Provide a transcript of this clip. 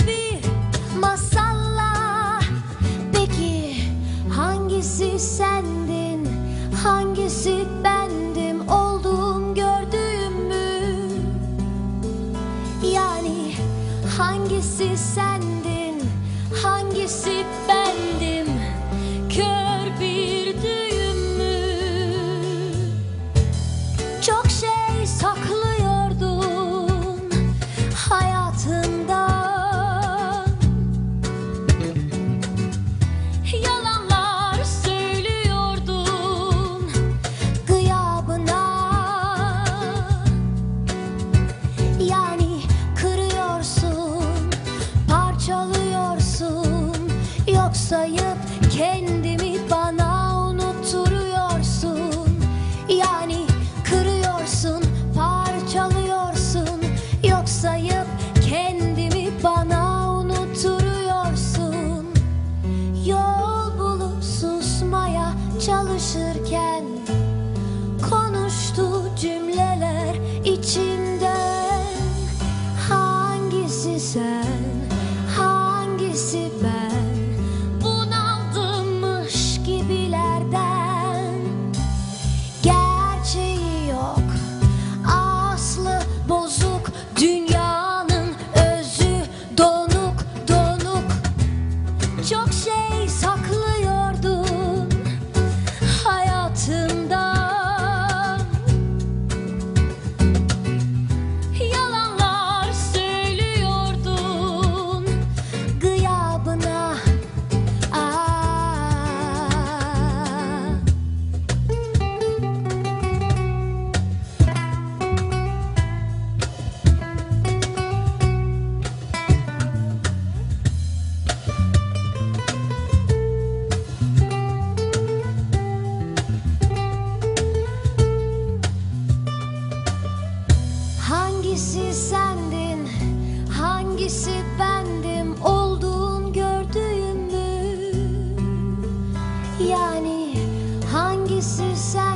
bir masalla Peki hangisi sendin hangisi bendim? Olduğum gördüğüm Yani hangisi sendin hangisi bendim? Kör bir düğüm Çok şey saklıyordun. Hayatım sayıp kendimi bana unutturuyorsun Yani kırıyorsun, parçalıyorsun. Yok sayıp kendimi bana unutturuyorsun Yol bulup susmaya çalışırken Çok şey Hangisi bendim olduğun gördüğüm mü? Yani hangisi sen?